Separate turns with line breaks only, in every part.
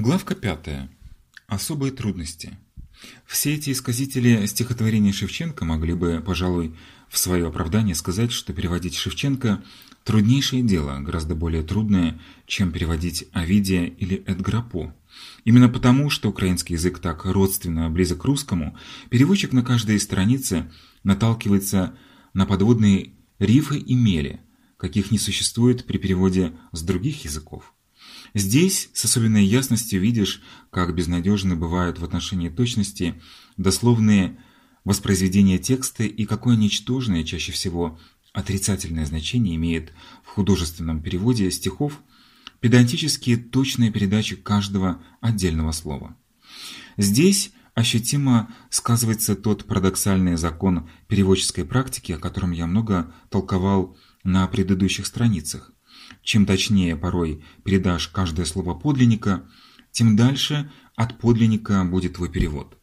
Главка пятая. Особые трудности. Все эти исказители стихотворений Шевченко могли бы, пожалуй, в свое оправдание сказать, что переводить Шевченко – труднейшее дело, гораздо более трудное, чем переводить Овидия или Эдгара По. Именно потому, что украинский язык так родственно близок к русскому, переводчик на каждой странице наталкивается на подводные рифы и мели, каких не существует при переводе с других языков. Здесь с особенной ясностью видишь, как безнадежны бывают в отношении точности дословные воспроизведения текста и какое ничтожное, чаще всего отрицательное значение имеет в художественном переводе стихов педантически точная передача каждого отдельного слова. Здесь ощутимо сказывается тот парадоксальный закон переводческой практики, о котором я много толковал на предыдущих страницах. Чем точнее порой передашь каждое слово подлинника, тем дальше от подлинника будет твой перевод.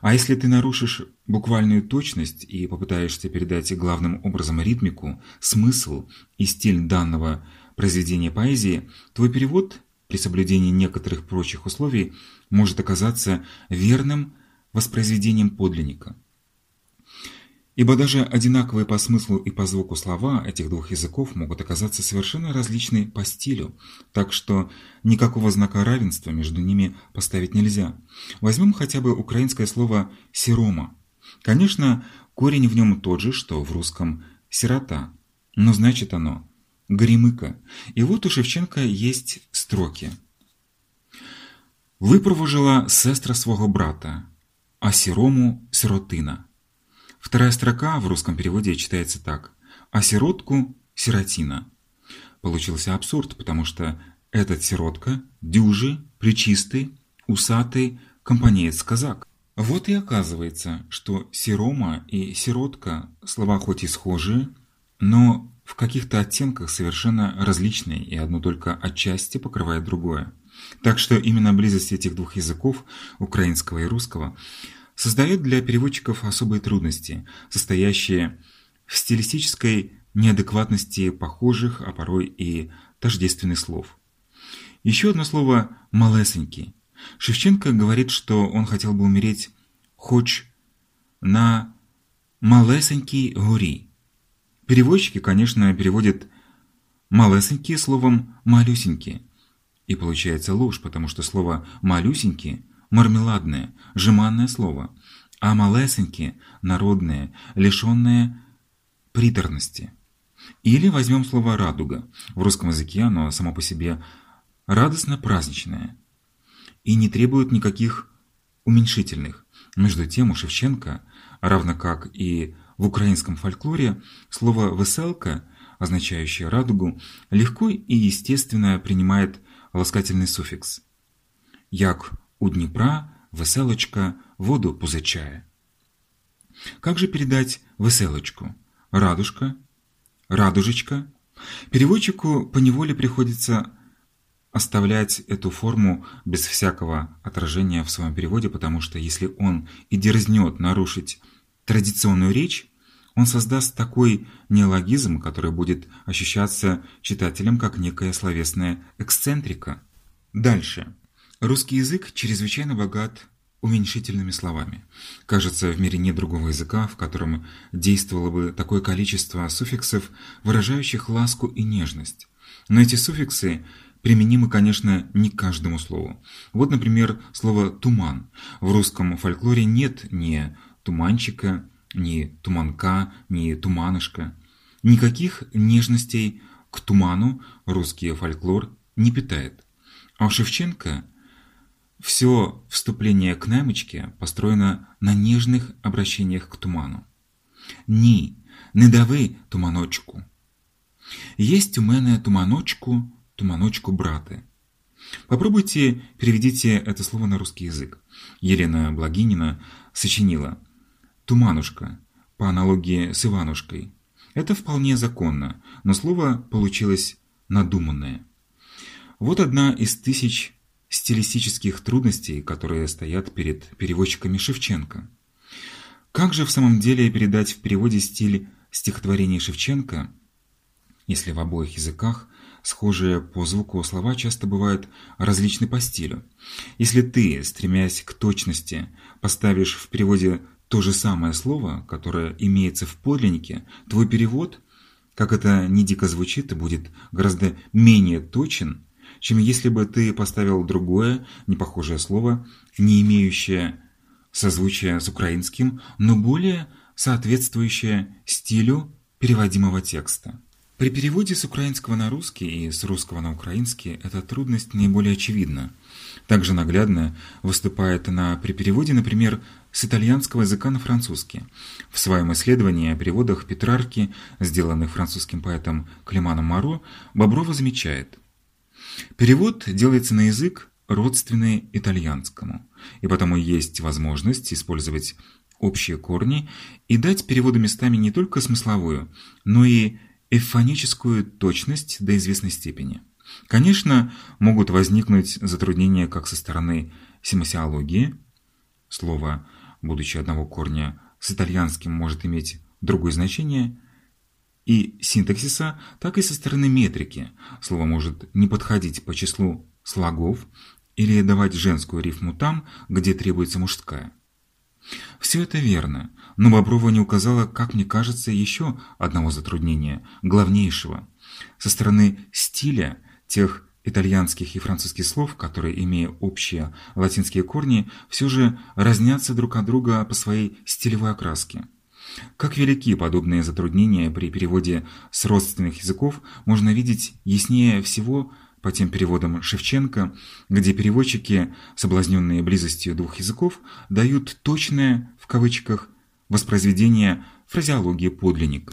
А если ты нарушишь буквальную точность и попытаешься передать главным образом ритмику, смысл и стиль данного произведения поэзии, твой перевод при соблюдении некоторых прочих условий может оказаться верным воспроизведением подлинника. Ибо даже одинаковые по смыслу и по звуку слова этих двух языков могут оказаться совершенно различны по стилю, так что никакого знака равенства между ними поставить нельзя. Возьмем хотя бы украинское слово «сирома». Конечно, корень в нем тот же, что в русском «сирота», но значит оно «горемыка». И вот у Шевченка есть строки. «Випровожила сестра свого брата, а сирому – сиротина». Вторая строка в русском переводе читается так «А сиротку – сиротина». Получился абсурд, потому что этот сиротка – дюжи, плечистый, усатый компанеец-казак. Вот и оказывается, что сирома и сиротка – слова хоть и схожие, но в каких-то оттенках совершенно различные, и одно только отчасти покрывает другое. Так что именно близость этих двух языков, украинского и русского, создает для переводчиков особые трудности, состоящие в стилистической неадекватности похожих, а порой и тождественных слов. Еще одно слово «малесенький». Шевченко говорит, что он хотел бы умереть хоть на «малесенький гори». Переводчики, конечно, переводят «малесенький» словом «малюсенький». И получается ложь, потому что слово «малюсенький» мармеладное, жеманное слово, а малесенькие, народные, лишенные приторности. Или возьмем слово «радуга». В русском языке оно само по себе радостно-праздничное и не требует никаких уменьшительных. Между тем у Шевченко, равно как и в украинском фольклоре, слово «веселка», означающее радугу, легко и естественно принимает ласкательный суффикс. Як у Дніпра веселочка воду позичає. Как же передать веселочку? Радужка? Радужечка? Переводчику поневоле приходится оставлять эту форму без всякого отражения в своем переводе, потому что если он и дерзнет нарушить традиционную речь, он создаст такой неологизм, который будет ощущаться читателем как некая словесная эксцентрика. Дальше. Русский язык чрезвычайно богат уменьшительными словами. Кажется, в мире нет другого языка, в котором действовало бы такое количество суффиксов, выражающих ласку и нежность. Но эти суффиксы применимы, конечно, не к каждому слову. Вот, например, слово «туман». В русском фольклоре нет ни «туманчика», ни «туманка», ни «туманышка». Никаких нежностей к туману русский фольклор не питает. А у Шевченко все вступление к Немочке построено на нежных обращениях к туману. Ні, не дави туманочку. Есть у мене туманочку, туманочку браты. Попробуйте переведите это слово на русский язык. Елена Благинина сочинила «туманушка» по аналогии с Иванушкой. Это вполне законно, но слово получилось надуманное. Вот одна из тысяч стилистических трудностей, которые стоят перед переводчиками Шевченко. Как же в самом деле передать в переводе стиль стихотворений Шевченко, если в обоих языках Схожие по звуку слова часто бывают различны по стилю. Если ты, стремясь к точности, поставишь в переводе то же самое слово, которое имеется в подлиннике, твой перевод, как это не дико звучит, будет гораздо менее точен, чем если бы ты поставил другое, непохожее слово, не имеющее созвучия с украинским, но более соответствующее стилю переводимого текста. При переводе с украинского на русский и с русского на украинский эта трудность наиболее очевидна. Также наглядно выступает она при переводе, например, с итальянского языка на французский. В своем исследовании о переводах Петрарки, сделанных французским поэтом Климаном Маро, Боброва замечает. Перевод делается на язык, родственный итальянскому, и потому есть возможность использовать общие корни и дать переводу местами не только смысловую, но и эвфоническую точность до известной степени. Конечно, могут возникнуть затруднения как со стороны семасиологии, слово, будучи одного корня, с итальянским может иметь другое значение, и синтаксиса, так и со стороны метрики. Слово может не подходить по числу слогов или давать женскую рифму там, где требуется мужская. Все это верно, но Боброва не указала, как мне кажется, еще одного затруднения, главнейшего. Со стороны стиля тех итальянских и французских слов, которые, имея общие латинские корни, все же разнятся друг от друга по своей стилевой окраске. Как велики подобные затруднения при переводе с родственных языков можно видеть яснее всего по тем переводам Шевченко, где переводчики, соблазненные близостью двух языков, дают точное, в кавычках, воспроизведение фразеологии подлинника.